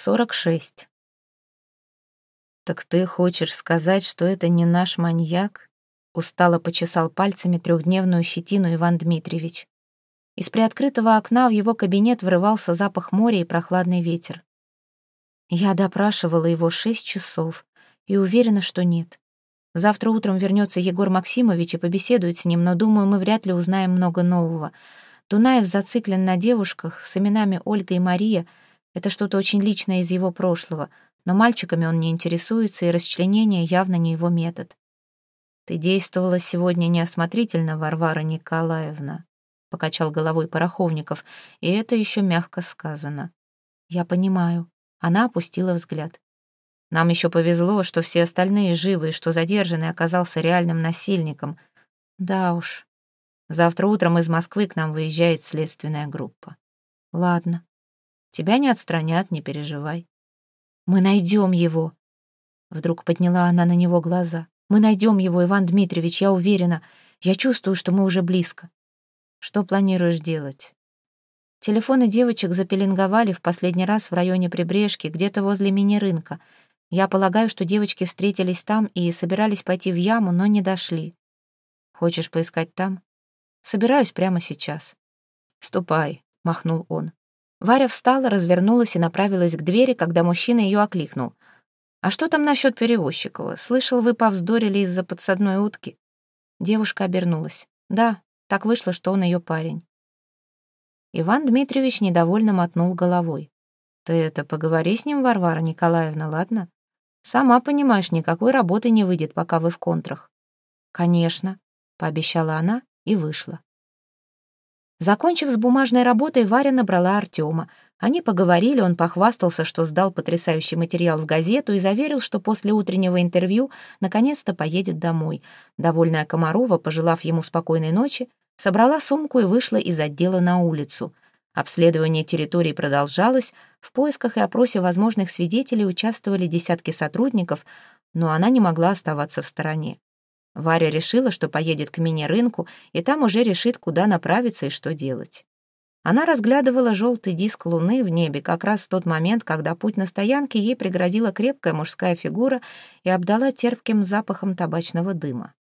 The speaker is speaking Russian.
Сорок шесть. «Так ты хочешь сказать, что это не наш маньяк?» Устало почесал пальцами трехдневную щетину Иван Дмитриевич. Из приоткрытого окна в его кабинет врывался запах моря и прохладный ветер. Я допрашивала его шесть часов и уверена, что нет. Завтра утром вернется Егор Максимович и побеседует с ним, но, думаю, мы вряд ли узнаем много нового. Дунаев зациклен на девушках с именами Ольга и Мария. Это что-то очень личное из его прошлого, но мальчиками он не интересуется, и расчленение явно не его метод. «Ты действовала сегодня неосмотрительно, Варвара Николаевна», — покачал головой Пороховников, и это еще мягко сказано. «Я понимаю». Она опустила взгляд. «Нам еще повезло, что все остальные живы, и что задержанный оказался реальным насильником. Да уж. Завтра утром из Москвы к нам выезжает следственная группа. Ладно. Тебя не отстранят, не переживай. Мы найдем его». Вдруг подняла она на него глаза. Мы найдем его, Иван Дмитриевич, я уверена. Я чувствую, что мы уже близко. Что планируешь делать? Телефоны девочек запеленговали в последний раз в районе Прибрежки, где-то возле мини-рынка. Я полагаю, что девочки встретились там и собирались пойти в яму, но не дошли. Хочешь поискать там? Собираюсь прямо сейчас. Ступай, махнул он. Варя встала, развернулась и направилась к двери, когда мужчина ее окликнул — «А что там насчет Перевозчикова? Слышал, вы повздорили из-за подсадной утки?» Девушка обернулась. «Да, так вышло, что он ее парень». Иван Дмитриевич недовольно мотнул головой. «Ты это поговори с ним, Варвара Николаевна, ладно? Сама понимаешь, никакой работы не выйдет, пока вы в контрах». «Конечно», — пообещала она и вышла. Закончив с бумажной работой, Варя набрала Артема. Они поговорили, он похвастался, что сдал потрясающий материал в газету и заверил, что после утреннего интервью наконец-то поедет домой. Довольная Комарова, пожелав ему спокойной ночи, собрала сумку и вышла из отдела на улицу. Обследование территории продолжалось, в поисках и опросе возможных свидетелей участвовали десятки сотрудников, но она не могла оставаться в стороне. Варя решила, что поедет к мини-рынку, и там уже решит, куда направиться и что делать. Она разглядывала желтый диск луны в небе как раз в тот момент, когда путь на стоянке ей преградила крепкая мужская фигура и обдала терпким запахом табачного дыма.